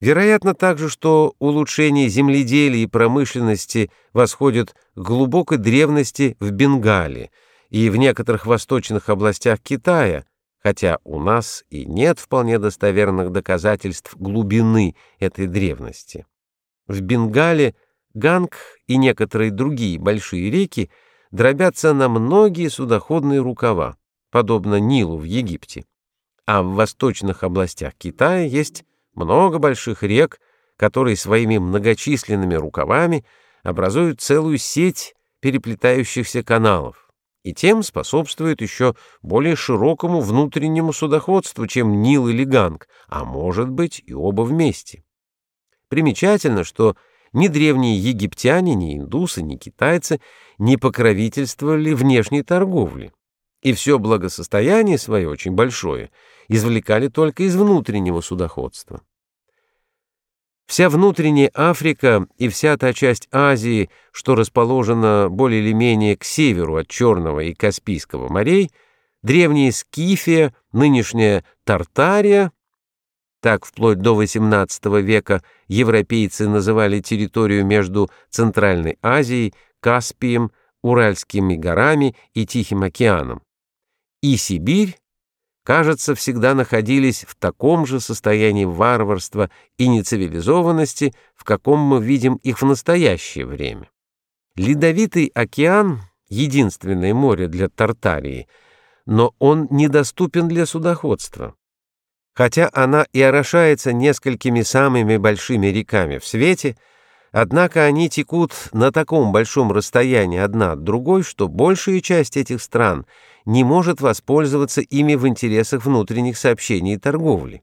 Вероятно также, что улучшение земледелия и промышленности восходит к глубокой древности в Бенгале и в некоторых восточных областях Китая, хотя у нас и нет вполне достоверных доказательств глубины этой древности. В Бенгале Ганг и некоторые другие большие реки дробятся на многие судоходные рукава, подобно Нилу в Египте. А в восточных областях Китая есть много больших рек, которые своими многочисленными рукавами образуют целую сеть переплетающихся каналов и тем способствуют еще более широкому внутреннему судоходству, чем Нил или Ганг, а может быть и оба вместе. Примечательно, что ни древние египтяне, ни индусы, ни китайцы не покровительствовали внешней торговле, и все благосостояние свое, очень большое, извлекали только из внутреннего судоходства. Вся внутренняя Африка и вся та часть Азии, что расположена более или менее к северу от Черного и Каспийского морей, древняя Скифия, нынешняя Тартария, так вплоть до XVIII века европейцы называли территорию между Центральной Азией, Каспием, Уральскими горами и Тихим океаном, и Сибирь, кажется, всегда находились в таком же состоянии варварства и нецивилизованности, в каком мы видим их в настоящее время. Ледовитый океан — единственное море для Тартарии, но он недоступен для судоходства. Хотя она и орошается несколькими самыми большими реками в свете, однако они текут на таком большом расстоянии одна от другой, что большая часть этих стран — не может воспользоваться ими в интересах внутренних сообщений и торговли.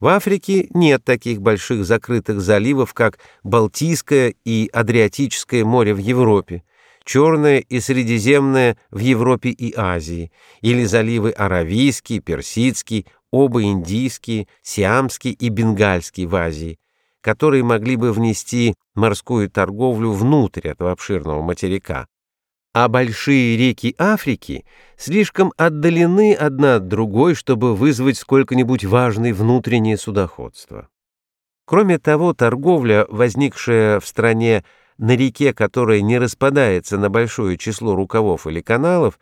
В Африке нет таких больших закрытых заливов, как Балтийское и Адриатическое море в Европе, Черное и Средиземное в Европе и Азии, или заливы Аравийский, Персидский, оба Индийские, Сиамский и Бенгальский в Азии, которые могли бы внести морскую торговлю внутрь этого обширного материка, а большие реки Африки слишком отдалены одна от другой, чтобы вызвать сколько-нибудь важное внутреннее судоходство. Кроме того, торговля, возникшая в стране на реке, которая не распадается на большое число рукавов или каналов,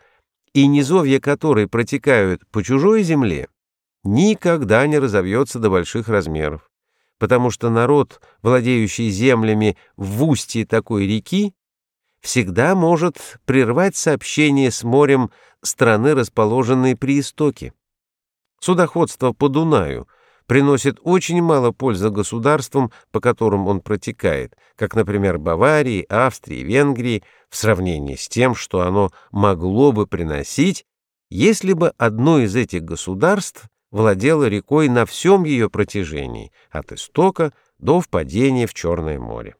и низовья которой протекают по чужой земле, никогда не разовьется до больших размеров, потому что народ, владеющий землями в устье такой реки, всегда может прервать сообщение с морем страны, расположенной при истоке. Судоходство по Дунаю приносит очень мало пользы государствам, по которым он протекает, как, например, Баварии, Австрии, Венгрии, в сравнении с тем, что оно могло бы приносить, если бы одно из этих государств владело рекой на всем ее протяжении, от истока до впадения в Черное море.